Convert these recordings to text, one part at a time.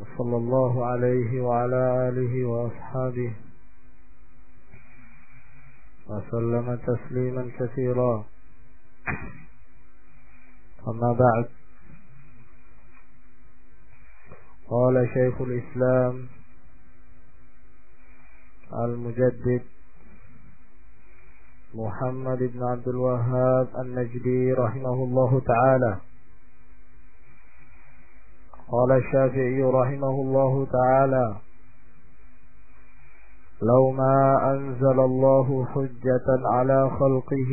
وصلى الله عليه وعلى آله وأصحابه وسلم تسليما كثيرا. أما بعد. قال شيخ الإسلام المجدد محمد بن عبد الوهاب النجدي رحمه الله تعالى. قال الشافعي رحمه الله تعالى لو ما أنزل الله حجة على خلقه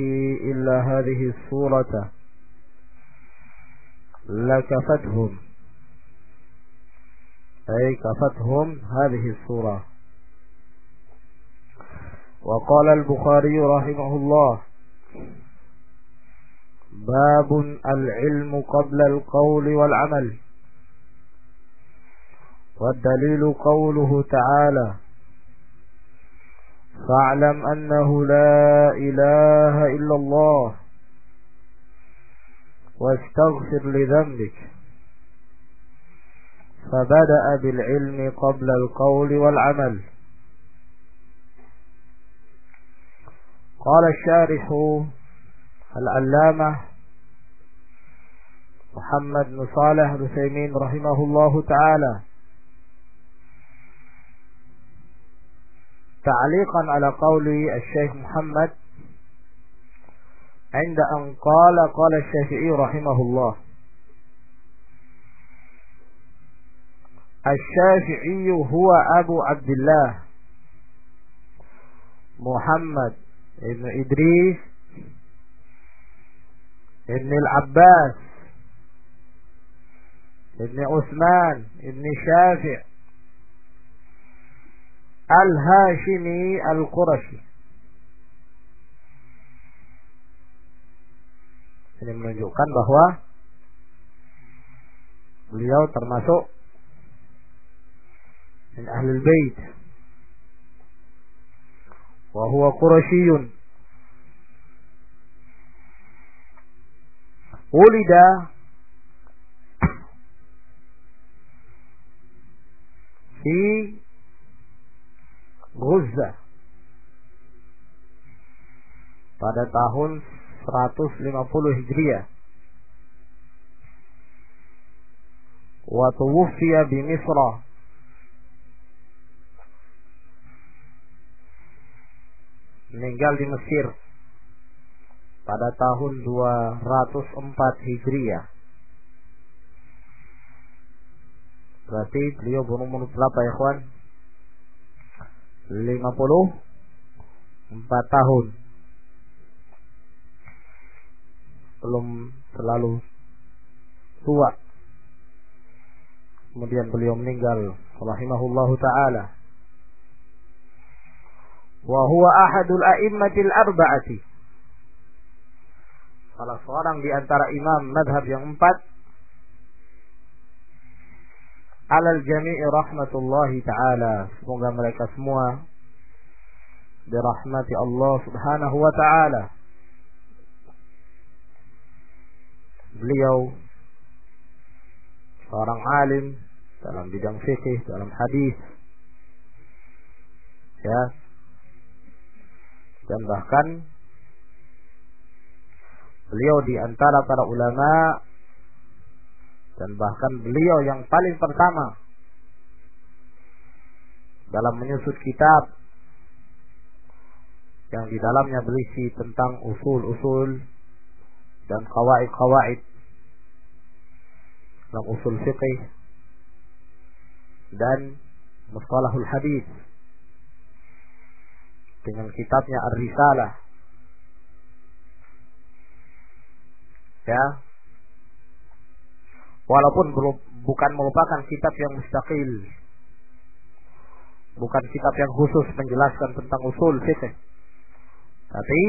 إلا هذه السورة لكفتهم. أي كفتهم هذه السورة وقال البخاري رحمه الله باب العلم قبل القول والعمل. والدليل قوله تعالى فاعلم أنه لا إله إلا الله واستغفر لذنبك. فبدأ بالعلم قبل القول والعمل. قال الشارح العلامة محمد بن صالح العثيمين رحمه الله تعالى تعليقا على قول الشيخ محمد عند أن قال قال الشافعي رحمه الله الشافعي هو أبو عبد الله محمد ابن إدريس ابن العباس ابن عثمان ابن شافع Al-Hashimi Al-Qurashi. Ini menunjukkan bahwa beliau termasuk min ahlul bait wa huwa qurasyyun ulida fi Ghuzza pada tahun 150 Hijriah. Wa tuwfiya bi Misra meninggal di Mesir pada tahun 204 Hijriah. Berarti beliau berumur berapa ya, kawan? 54 tahun. Belum terlalu tua. Kemudian beliau meninggal rahimahullahu taala. Wa huwa ahadul a'immatil arba'ati. Salah seorang di antara imam madhab yang empat alal jami'i rahmatullahi ta'ala. Semoga mereka semua dirahmati Allah subhanahu wa ta'ala. Beliau seorang alim dalam bidang fikih, dalam hadis. Ya. Dan bahkan beliau di antara para ulama dan bahkan beliau yang paling pertama dalam menyusut kitab yang di dalamnya berisi tentang usul-usul dan kawaid-kawaid dalam usul fiqih dan mustalahul hadis dengan kitabnya Ar-Risalah. Ya Walaupun bukan merupakan kitab yang mustaqil. Bukan kitab yang khusus menjelaskan tentang usul fikih. Tapi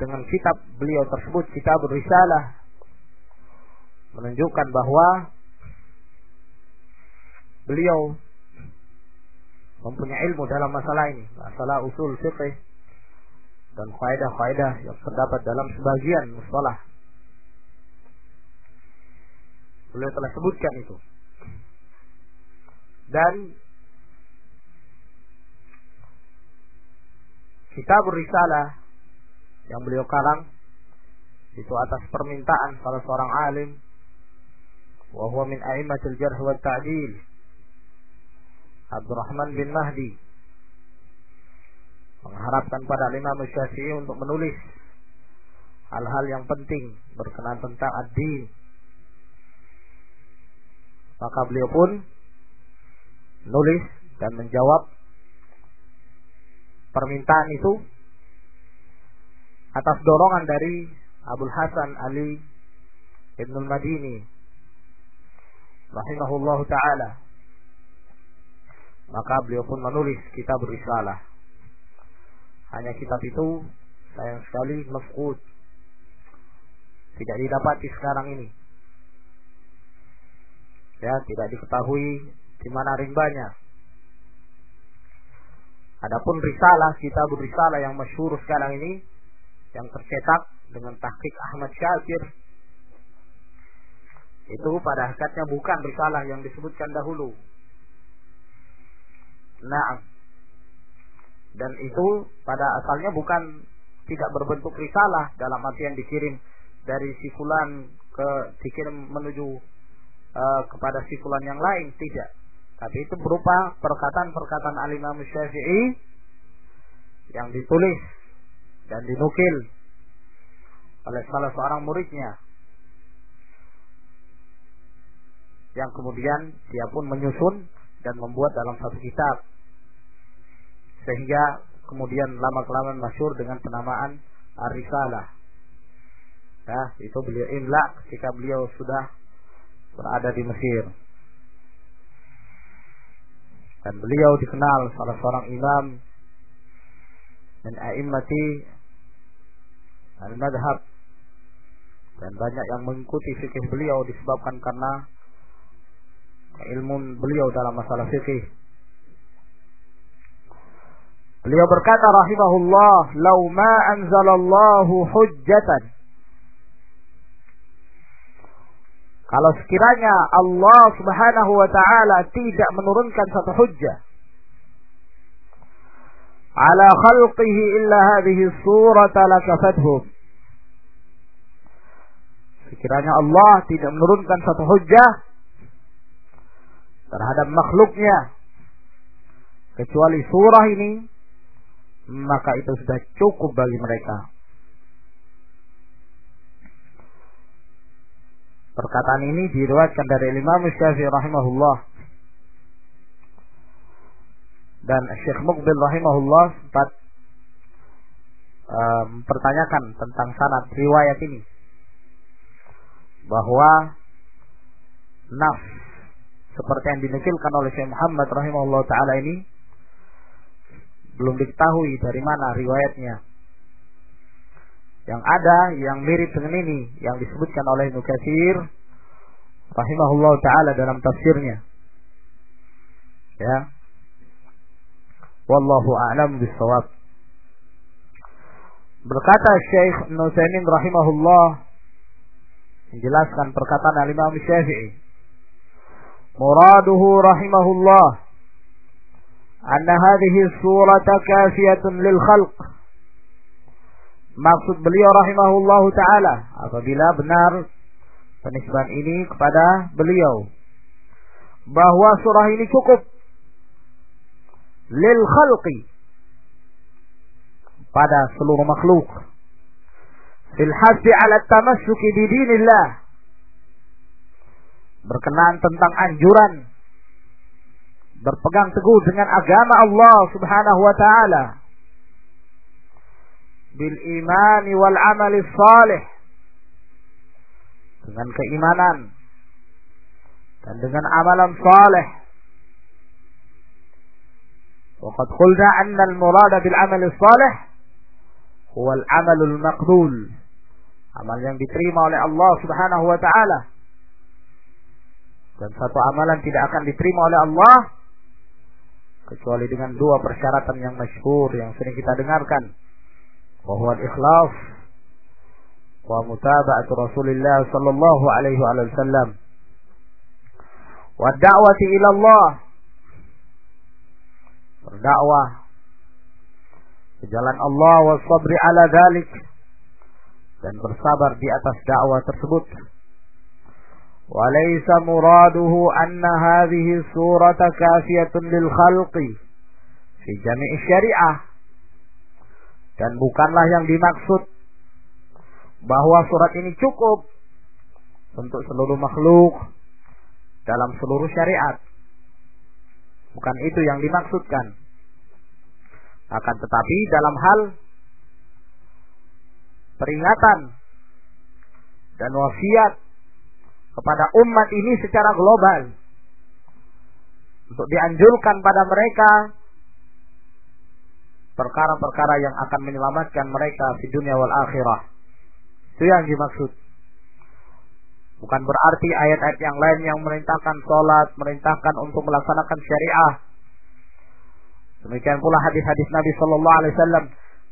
dengan kitab beliau tersebut kitab risalah menunjukkan bahwa beliau mempunyai ilmu dalam masalah ini, masalah usul fikih dan kaidah-kaidah yang terdapat dalam sebagian mustalah Beliau telah sebutkan itu. dan kita berisalah yang beliau karang itu atas permintaan salah seorang alim wa huwa min a'immatil jarh wa ta'dil Abdurrahman bin Mahdi mengharapkan pada Imam Syafi'i untuk menulis hal-hal yang penting berkenaan tentang ad-din. Maka beliau pun nulis dan menjawab permintaan itu atas dorongan dari Abdul Hasan Ali Ibn Madini rahimahullah taala. Maka beliau pun menulis kitab risalah. Hanya kitab itu sayang sekali mafqud. Tidak didapati sekarang ini ya tidak diketahui di mana rimbanya adapun risalah kitab risalah yang masyhur sekarang ini yang tercetak dengan tahqiq Ahmad Syakir itu pada hakikatnya bukan risalah yang disebutkan dahulu. Nah, dan itu pada asalnya bukan tidak berbentuk risalah dalam artian dikirim dari si fulan ke dikirim menuju uh, kepada si fulan yang lain tidak. Tapi itu berupa perkataan-perkataan Al-Imam Syafi'i yang ditulis dan dinukil oleh salah seorang muridnya. Yang kemudian dia pun menyusun dan membuat dalam satu kitab. Sehingga kemudian lama kelamaan masyur dengan penamaan Ar-Risalah. Ya, itu beliau imla ketika beliau sudah berada di Mesir dan beliau dikenal salah seorang imam dan a'immati al-madhab dan banyak yang mengikuti fikih beliau disebabkan karena ilmu beliau dalam masalah fikih. Beliau berkata rahimahullah, "Lau ma anzalallahu hujjatan." Kalau sekiranya Allah Subhanahu wa taala tidak menurunkan satu hujjah ala khalqihi illa hadhihi surata lakafathum. Sekiranya Allah tidak menurunkan satu hujjah terhadap makhluknya kecuali surah ini maka itu sudah cukup bagi mereka. Perkataan ini diriwayatkan dari Imam Syafi'i rahimahullah dan Syekh Muqbil rahimahullah sempat mempertanyakan um, tentang sanad riwayat ini bahwa naf seperti yang dinukilkan oleh Syekh Muhammad rahimahullah taala ini belum diketahui dari mana riwayatnya yang ada yang mirip dengan ini yang disebutkan oleh Ibnu Katsir rahimahullah taala dalam tafsirnya. Ya. Wallahu a'lam bissawab. Berkata Syekh Nusaimin rahimahullah menjelaskan perkataan Al-Imam Syafi'i. Muraduhu rahimahullah anna hadhihi surata kafiyatun lil khalq maksud beliau rahimahullahu taala apabila benar penisbahan ini kepada beliau bahwa surah ini cukup lil khalqi pada seluruh makhluk. Fil hasi ala tamassuki bi dinillah. Berkenaan tentang anjuran. Berpegang teguh dengan agama Allah Subhanahu wa taala bil imani wal amali salih dengan keimanan dan dengan amalan saleh وقد قلنا أن المراد بالعمل الصالح هو العمل المقبول amal yang diterima oleh Allah Subhanahu wa taala dan satu amalan tidak akan diterima oleh Allah kecuali dengan dua persyaratan yang masyhur yang sering kita dengarkan Bahwa ikhlas wa mutaba'atu Rasulullah sallallahu alaihi wasallam wa da'wati ila Allah berdakwah ke jalan Allah wa sabri ala dhalik dan bersabar di atas dakwah tersebut. وليس مراده أن هذه السورة كافية للخلق في جميع الشريعة dan bukanlah yang dimaksud bahwa surat ini cukup untuk seluruh makhluk dalam seluruh syariat. Bukan itu yang dimaksudkan. Akan tetapi dalam hal peringatan dan wasiat kepada umat ini secara global untuk dianjurkan pada mereka perkara-perkara yang akan menyelamatkan mereka di dunia wal akhirah. Itu yang dimaksud. Bukan berarti ayat-ayat yang lain yang merintahkan sholat, merintahkan untuk melaksanakan syariah. Demikian pula hadis-hadis Nabi Shallallahu Alaihi Wasallam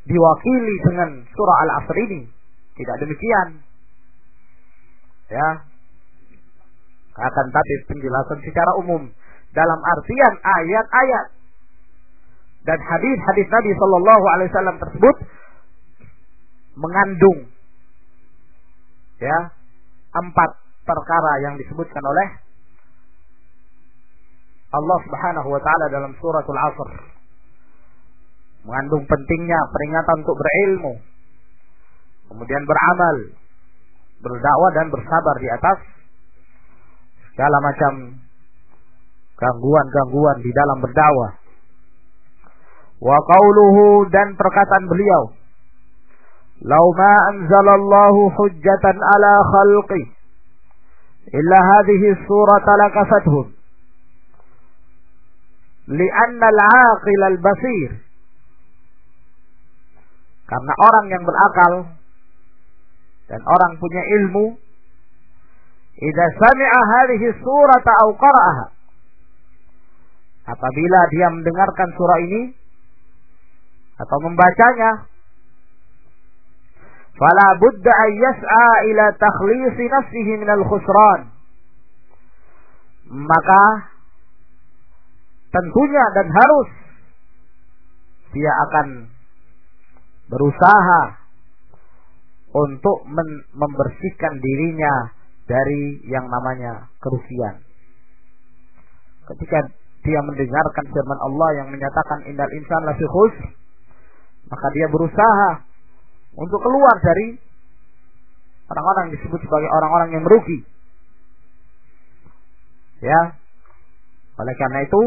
diwakili dengan surah Al-Asr ini. Tidak demikian. Ya. Akan tapi penjelasan secara umum dalam artian ayat-ayat dan hadis-hadis Nabi Shallallahu Alaihi Wasallam tersebut mengandung ya empat perkara yang disebutkan oleh Allah Subhanahu wa taala dalam suratul Asr. Mengandung pentingnya peringatan untuk berilmu, kemudian beramal, berdakwah dan bersabar di atas segala macam gangguan-gangguan di dalam berdakwah. Wa qauluhu dan perkataan beliau, "Lau ma anzalallahu hujjatan ala khalqi illa hadhihi surata lakafathum." Lianna al-aqil al-basir karena orang yang berakal dan orang punya ilmu idza sami'a hadhihi surata aw qara'aha apabila dia mendengarkan surah ini atau membacanya fala budda an yas'a ila takhlis nafsihi min al-khusran maka tentunya dan harus dia akan berusaha untuk membersihkan dirinya dari yang namanya kerusian. Ketika dia mendengarkan firman Allah yang menyatakan innal insan lafi khusr, maka dia berusaha untuk keluar dari orang-orang disebut sebagai orang-orang yang merugi. Ya. Oleh karena itu,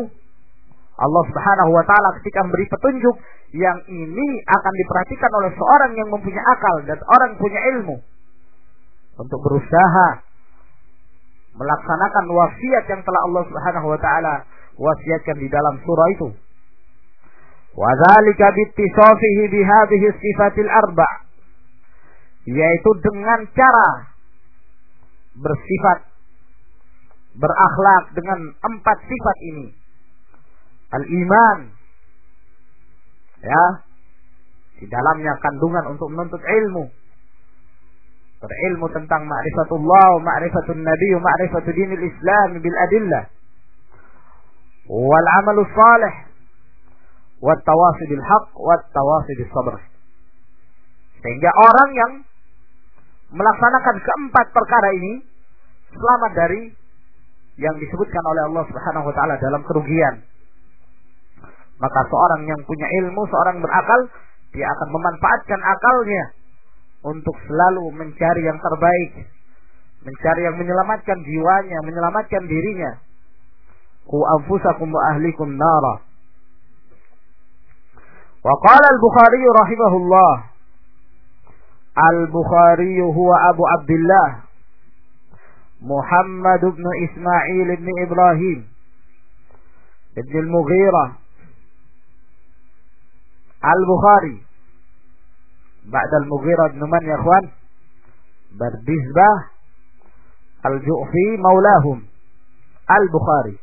Allah Subhanahu wa taala ketika memberi petunjuk yang ini akan diperhatikan oleh seorang yang mempunyai akal dan orang punya ilmu untuk berusaha melaksanakan wasiat yang telah Allah Subhanahu wa taala wasiatkan di dalam surah itu. Wa dzalika bittisafihi bihadhihi sifatil arba' yaitu dengan cara bersifat berakhlak dengan empat sifat ini. Al-iman ya di dalamnya kandungan untuk menuntut ilmu. Berilmu tentang ma'rifatullah ma'rifatun nabi wa ma'rifatu dinil islam bil adillah. Wal amalus salih wat tawasi bil haq wat tawasi bis sabr sehingga orang yang melaksanakan keempat perkara ini selamat dari yang disebutkan oleh Allah Subhanahu wa taala dalam kerugian maka seorang yang punya ilmu seorang berakal dia akan memanfaatkan akalnya untuk selalu mencari yang terbaik, mencari yang menyelamatkan jiwanya, menyelamatkan dirinya. Ku anfusakum wa ahlikum nara. وقال البخاري رحمه الله البخاري هو أبو عبد الله محمد بن إسماعيل بن إبراهيم بن المغيرة. البخاري بعد المغيرة بن من يا أخوان؟ بردزبة الجؤفي مولاهم. البخاري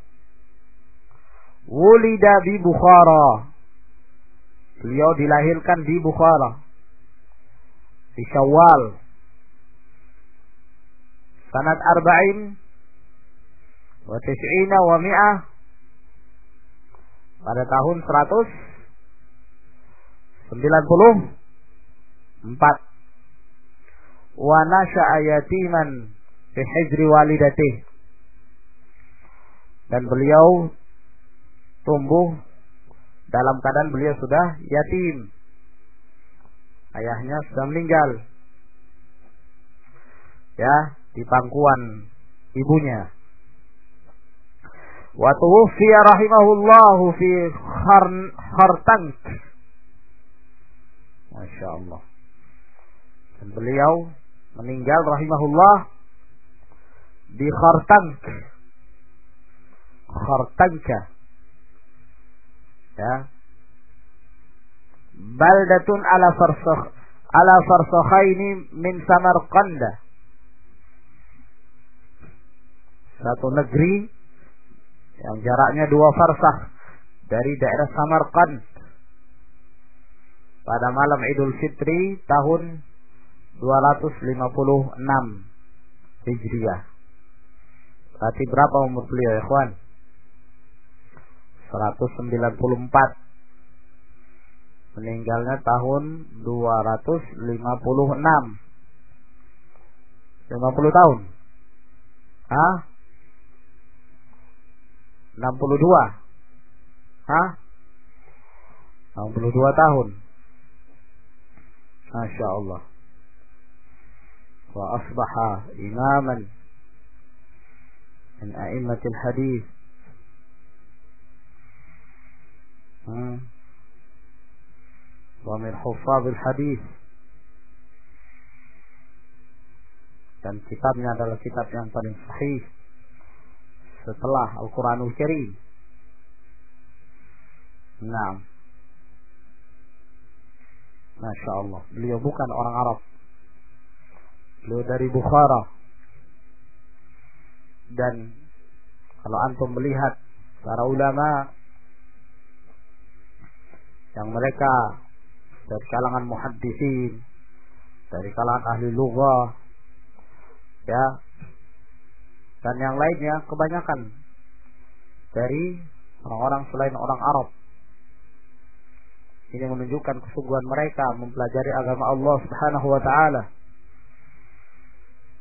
ولد ببخارى. Beliau dilahirkan di Bukhara di Syawal. Sanad arba'in wa tis'ina wa mi'ah pada tahun 194 wa nasha'a yatiman fi hijri walidatih. Dan beliau tumbuh dalam keadaan beliau sudah yatim. Ayahnya sudah meninggal. Ya di pangkuan ibunya. Wa tuwfiya rahimahullahu fi khartank. Masya Allah dan beliau meninggal rahimahullah di Khartank. Khartanka ya baldatun ala farsakh ala farsakhaini min Samarqanda satu negeri yang jaraknya dua farsakh dari daerah Samarkand pada malam Idul Fitri tahun 256 Hijriah. Berarti berapa umur beliau kawan? 194 meninggalnya tahun 256 50 tahun. Hah? 62 Hah? 62 tahun. Masya Allah. Wa asbaha imaman Min a'immatil hadith hmm. ومن حفاظ الحديث dan kitabnya adalah kitab yang paling sahih setelah Al-Quranul Karim. Nah, Masya Allah. Beliau bukan orang Arab. Beliau dari Bukhara. Dan kalau antum melihat para ulama yang mereka dari kalangan muhaddisin, dari kalangan ahli lughah, ya, dan yang lainnya kebanyakan dari orang-orang selain orang Arab. Ini menunjukkan kesungguhan mereka mempelajari agama Allah Subhanahu wa taala.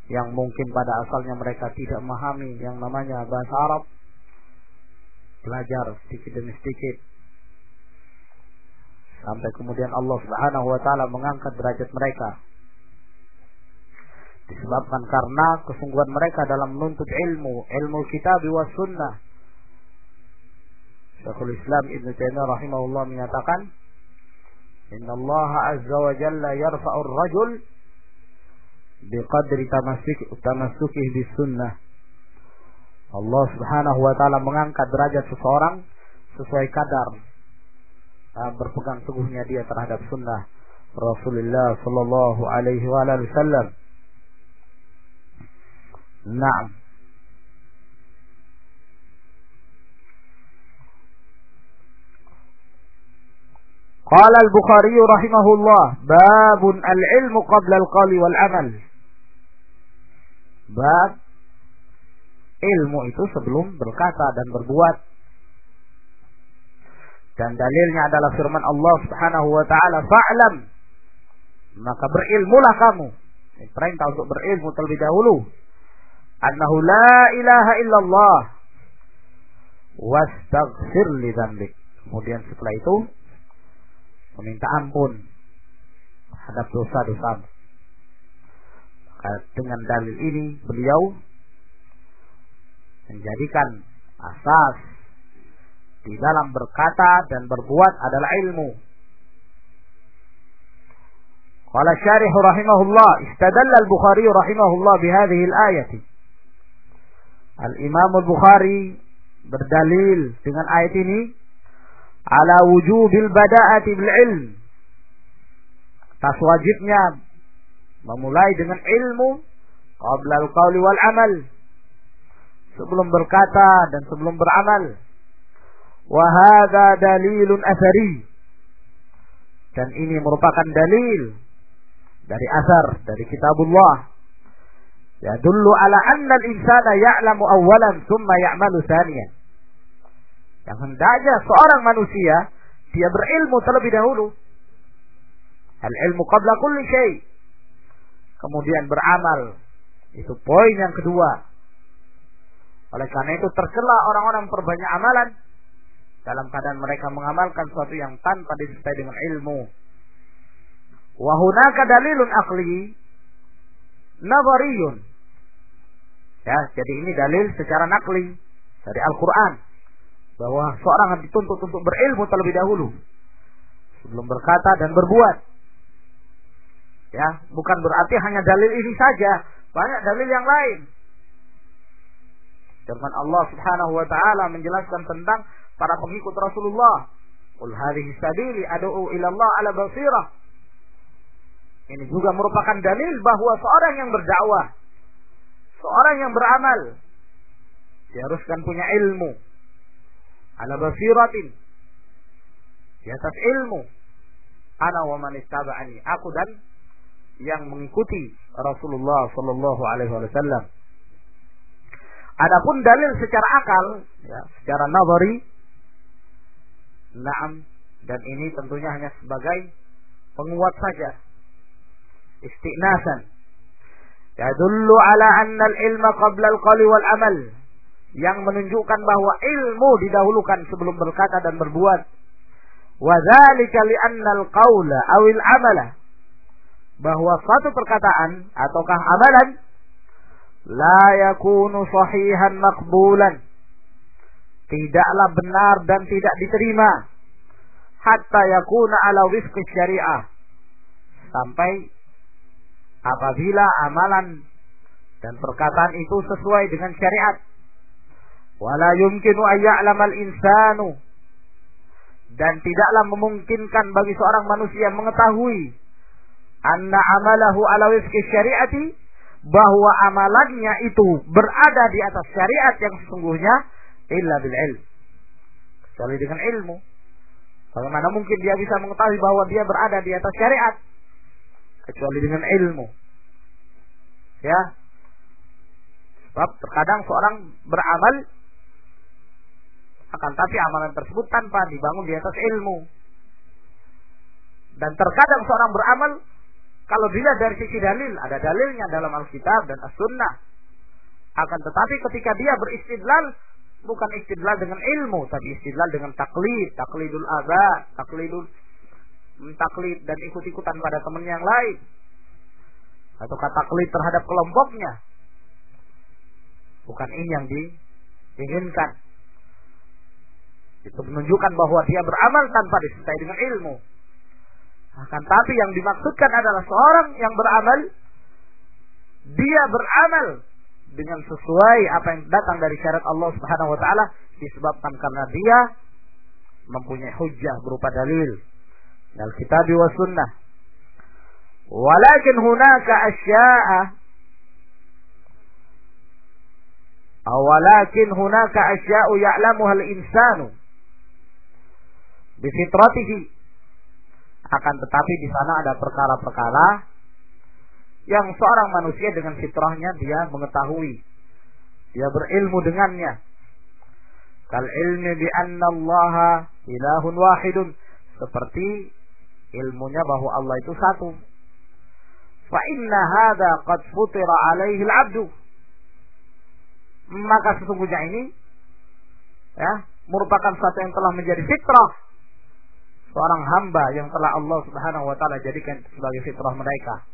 Yang mungkin pada asalnya mereka tidak memahami yang namanya bahasa Arab. Belajar sedikit demi sedikit sampai kemudian Allah Subhanahu wa taala mengangkat derajat mereka. Disebabkan karena kesungguhan mereka dalam menuntut ilmu ilmu kitab wa sunnah. Syekhul Islam Ibn Taimiyah rahimahullah menyatakan Inna Allah azza wa jalla yarfa'ur rajul biqadri tamassuki bis sunnah. Allah subhanahu wa ta'ala mengangkat derajat seseorang sesuai kadar uh, berpegang teguhnya dia terhadap sunnah Rasulullah sallallahu alaihi wasallam. Naam. قال البخاري رحمه الله باب العلم قبل القول والعمل bab ilmu itu sebelum berkata dan berbuat dan dalilnya adalah firman Allah Subhanahu wa taala, "Fa'lam." Maka berilmulah kamu. Perintah untuk berilmu terlebih dahulu. Annahu la ilaha illallah. Wastaghfir li dzambik. Kemudian setelah itu meminta ampun terhadap dosa-dosa. Dengan dalil ini beliau menjadikan asas di dalam berkata dan berbuat adalah ilmu. Qala syarih rahimahullah, istadalla al-Bukhari rahimahullah bihadhihi al-ayati. Al-Imam al-Bukhari berdalil dengan ayat ini ala wujubil bada'ati bil ilm. Tas wajibnya memulai dengan ilmu qabla al-qawli wal amal. Sebelum berkata dan sebelum beramal. Wahada dalilun asari. Dan ini merupakan dalil dari asar dari kitabullah. Ya dulu ala anna al-insana ya'lamu awalan thumma ya'malu thaniyan. Yang hendaknya seorang manusia dia berilmu terlebih dahulu. Al ilmu qabla kulli syai. Kemudian beramal. Itu poin yang kedua. Oleh karena itu tercela orang-orang perbanyak amalan dalam keadaan mereka mengamalkan sesuatu yang tanpa disertai dengan ilmu. Wa hunaka dalilun aqli nazariyun. Ya, jadi ini dalil secara nakli dari Al-Qur'an bahwa seorang dituntut untuk berilmu terlebih dahulu sebelum berkata dan berbuat. Ya, bukan berarti hanya dalil ini saja, banyak dalil yang lain. Firman Allah Subhanahu wa taala menjelaskan tentang para pengikut Rasulullah. Qul hadhihi sabili ad'u ila Allah ala basirah. Ini juga merupakan dalil bahwa seorang yang berdakwah, seorang yang beramal, diharuskan punya ilmu. Ala basiratin. Di atas ilmu. Ana wa man ittaba'ani. Aku dan yang mengikuti Rasulullah sallallahu alaihi wasallam. Adapun dalil secara akal, ya, secara nazari, naam dan ini tentunya hanya sebagai penguat saja. Istinasan. Yadullu ala anna al-ilma qabla al-qali wal amal. Yang menunjukkan bahwa ilmu didahulukan sebelum berkata dan berbuat. Wa dzalika li anna al-qawla aw al-amala bahwa suatu perkataan ataukah amalan la yakunu sahihan maqbulan tidaklah benar dan tidak diterima. Hatta yakuna ala wifqi syariah. Sampai apabila amalan dan perkataan itu sesuai dengan syariat. Wala yumkinu ayya'lamal insanu dan tidaklah memungkinkan bagi seorang manusia mengetahui anna amalahu ala wifqi syariati bahwa amalannya itu berada di atas syariat yang sesungguhnya illa bil ilm. Kecuali dengan ilmu. Bagaimana mungkin dia bisa mengetahui bahwa dia berada di atas syariat? Kecuali dengan ilmu. Ya. Sebab terkadang seorang beramal akan tapi amalan tersebut tanpa dibangun di atas ilmu. Dan terkadang seorang beramal kalau dilihat dari sisi dalil, ada dalilnya dalam Alkitab dan As-Sunnah. Akan tetapi ketika dia beristidlal, bukan istidlal dengan ilmu, tapi istidlal dengan taklid, taklidul aba, taklidul taklid dan ikut-ikutan pada teman yang lain. Atau kata taklid terhadap kelompoknya. Bukan ini yang diinginkan. Itu menunjukkan bahwa dia beramal tanpa disertai dengan ilmu. Akan tapi yang dimaksudkan adalah seorang yang beramal dia beramal dengan sesuai apa yang datang dari syarat Allah Subhanahu wa taala disebabkan karena dia mempunyai hujjah berupa dalil. Dari kitab wa sunnah. Walakin hunaka asya'a. Awalakin hunaka asya'u ya'lamuha al-insanu bifitratihi akan tetapi di sana ada perkara-perkara yang seorang manusia dengan fitrahnya dia mengetahui. Dia berilmu dengannya. Kal ilmi bi anna Allah ilahun wahidun. Seperti ilmunya bahwa Allah itu satu. Fa inna hadha qad futira alaihi al-'abdu. Maka sesungguhnya ini ya, merupakan sesuatu yang telah menjadi fitrah seorang hamba yang telah Allah Subhanahu wa taala jadikan sebagai fitrah mereka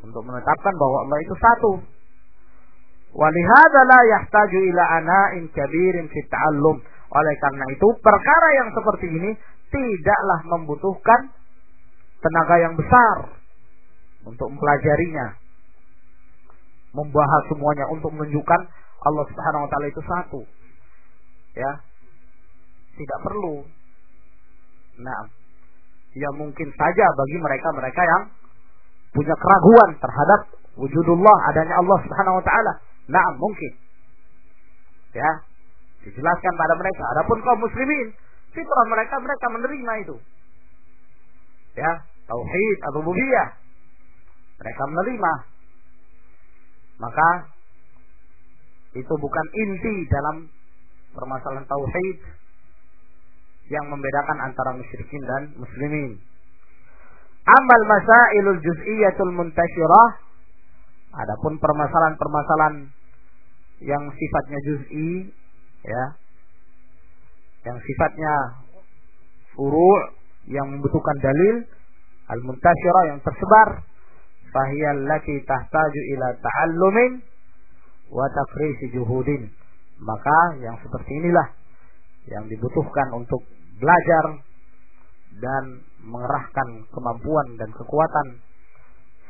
untuk menetapkan bahwa Allah itu satu. Walihada la yahtaju ila ana'in kabirin fi ta'allum. Oleh karena itu, perkara yang seperti ini tidaklah membutuhkan tenaga yang besar untuk mempelajarinya. Membahas semuanya untuk menunjukkan Allah Subhanahu wa taala itu satu. Ya. Tidak perlu Nah, ya mungkin saja bagi mereka-mereka yang punya keraguan terhadap wujudullah, adanya Allah Subhanahu wa taala. Nah, mungkin. Ya, dijelaskan pada mereka. Adapun kaum muslimin, fitrah mereka mereka menerima itu. Ya, tauhid atau rububiyah. Mereka menerima. Maka itu bukan inti dalam permasalahan tauhid yang membedakan antara musyrikin dan muslimin. Amal masailul juz'iyatul muntasyirah. Adapun permasalahan-permasalahan yang sifatnya juz'i ya yang sifatnya furu' yang membutuhkan dalil al-muntasyirah yang tersebar fahiyal lati tahtaju ila ta'allumin wa tafrisi juhudin. Maka yang seperti inilah yang dibutuhkan untuk belajar dan mengerahkan kemampuan dan kekuatan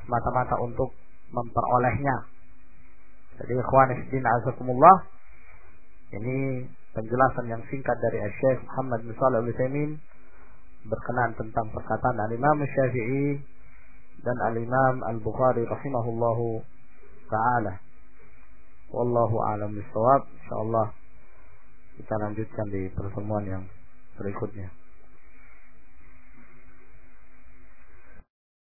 semata-mata untuk memperolehnya. Jadi ikhwan fillah azakumullah ini penjelasan yang singkat dari Syekh Muhammad bin Shalih Al-Utsaimin berkenaan tentang perkataan Al-Imam Syafi'i dan Al-Imam Al-Bukhari rahimahullahu taala. Wallahu a'lam bishawab. Insyaallah kita lanjutkan di pertemuan yang berikutnya.